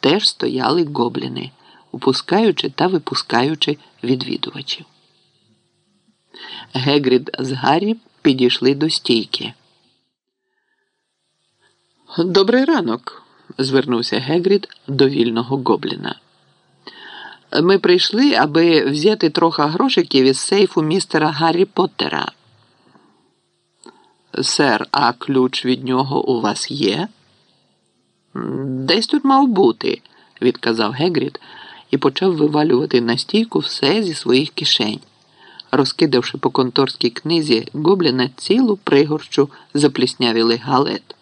теж стояли гобліни, упускаючи та випускаючи відвідувачів. Гегрід з Гаррі підійшли до стійки. Добрий ранок, звернувся Гегрід до вільного гобліна. Ми прийшли, аби взяти трохи грошиків із сейфу містера Гаррі Поттера. Сер, а ключ від нього у вас є? Десь тут мав бути, відказав Гегрід і почав вивалювати на стійку все зі своїх кишень, розкидавши по конторській книзі гобліна цілу пригорщу запліснявілих галет.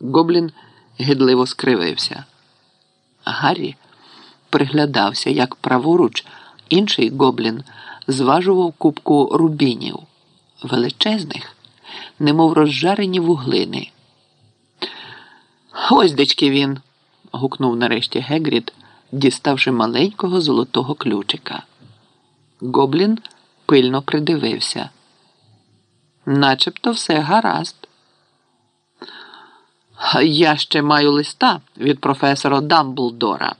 Гоблін гидливо скривився. Гаррі приглядався, як праворуч інший гоблін зважував кубку рубінів, величезних, немов розжарені вуглини. Ось дечки він. гукнув нарешті Гегрід, діставши маленького золотого ключика. Гоблін пильно придивився. Начебто все гаразд. Я ще маю листа від професора Дамблдора,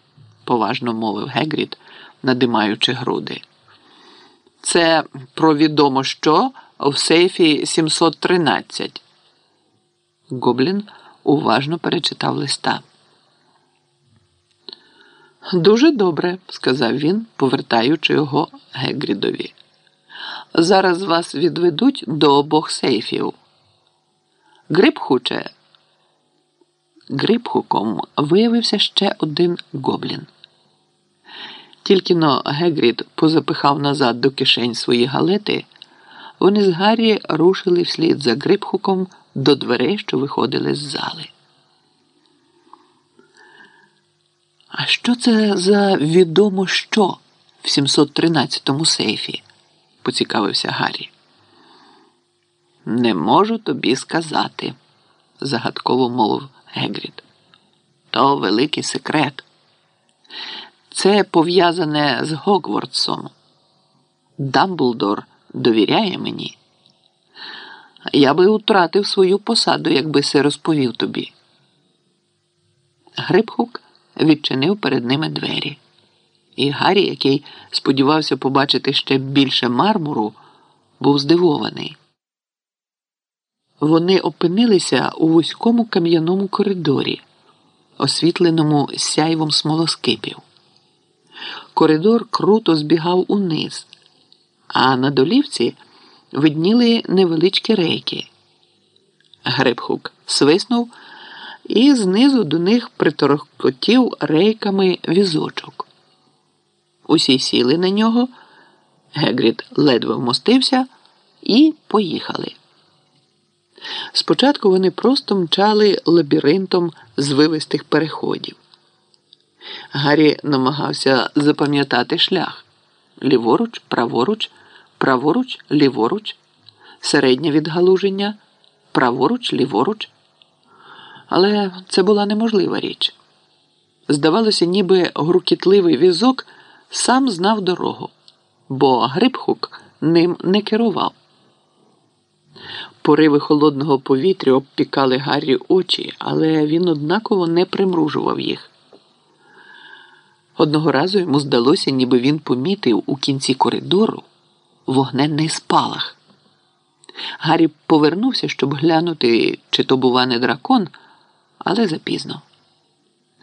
поважно мовив Гегрід, надимаючи груди. Це про відомо що в сейфі 713. Гоблін уважно перечитав листа. Дуже добре, сказав він, повертаючи його Гегрідові. Зараз вас відведуть до обох сейфів. Гриб хоче. Грибхуком виявився ще один гоблін. Тільки но Гегрід позапихав назад до кишень свої галети, вони з Гаррі рушили вслід за Грибхуком до дверей, що виходили з зали. А що це за відомо що в 713-му сейфі? поцікавився Гаррі. Не можу тобі сказати, загадково мовив Гегрід. То великий секрет. Це пов'язане з Гогвардсом. Дамблдор довіряє мені. Я би втратив свою посаду, якби все розповів тобі. Грибхук відчинив перед ними двері, і Гаррі, який сподівався побачити ще більше мармуру, був здивований. Вони опинилися у вузькому кам'яному коридорі, освітленому сяйвом смолоскипів. Коридор круто збігав униз, а на долівці видніли невеличкі рейки. Гребхук свиснув і знизу до них приторохкотів рейками візочок. Усі сіли на нього, Гегрід ледве вмостився і поїхали. Спочатку вони просто мчали лабіринтом звивистих переходів. Гаррі намагався запам'ятати шлях ліворуч, праворуч, праворуч, ліворуч, середнє відгалуження, праворуч, ліворуч. Але це була неможлива річ. Здавалося, ніби грукітливий візок сам знав дорогу, бо Грибхук ним не керував. Пориви холодного повітря обпікали Гаррі очі, але він однаково не примружував їх. Одного разу йому здалося, ніби він помітив у кінці коридору вогненний спалах. Гаррі повернувся, щоб глянути, чи то, бува, не дракон, але запізно.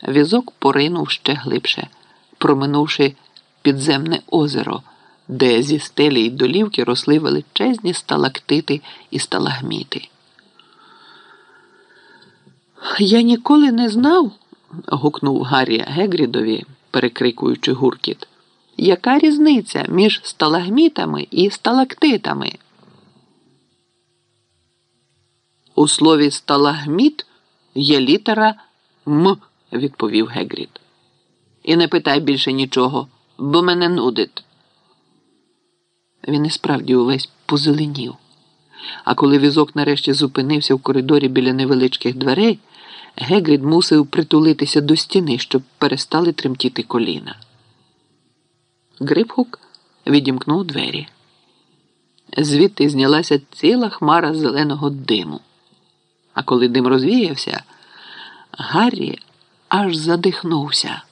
Візок поринув ще глибше, проминувши підземне озеро де зі стелі й долівки росли величезні сталактити і сталагміти. Я ніколи не знав, гукнув Гаррі Гегрідові, перекрикуючи гуркіт, яка різниця між сталагмітами і сталактитами? У слові сталагміт є літера М, відповів Гегрід. І не питай більше нічого, бо мене нудить. Він і справді увесь позеленів. А коли візок нарешті зупинився в коридорі біля невеличких дверей, Гегрід мусив притулитися до стіни, щоб перестали тремтіти коліна. Грибхук відімкнув двері. Звідти знялася ціла хмара зеленого диму. А коли дим розвіявся, Гаррі аж задихнувся.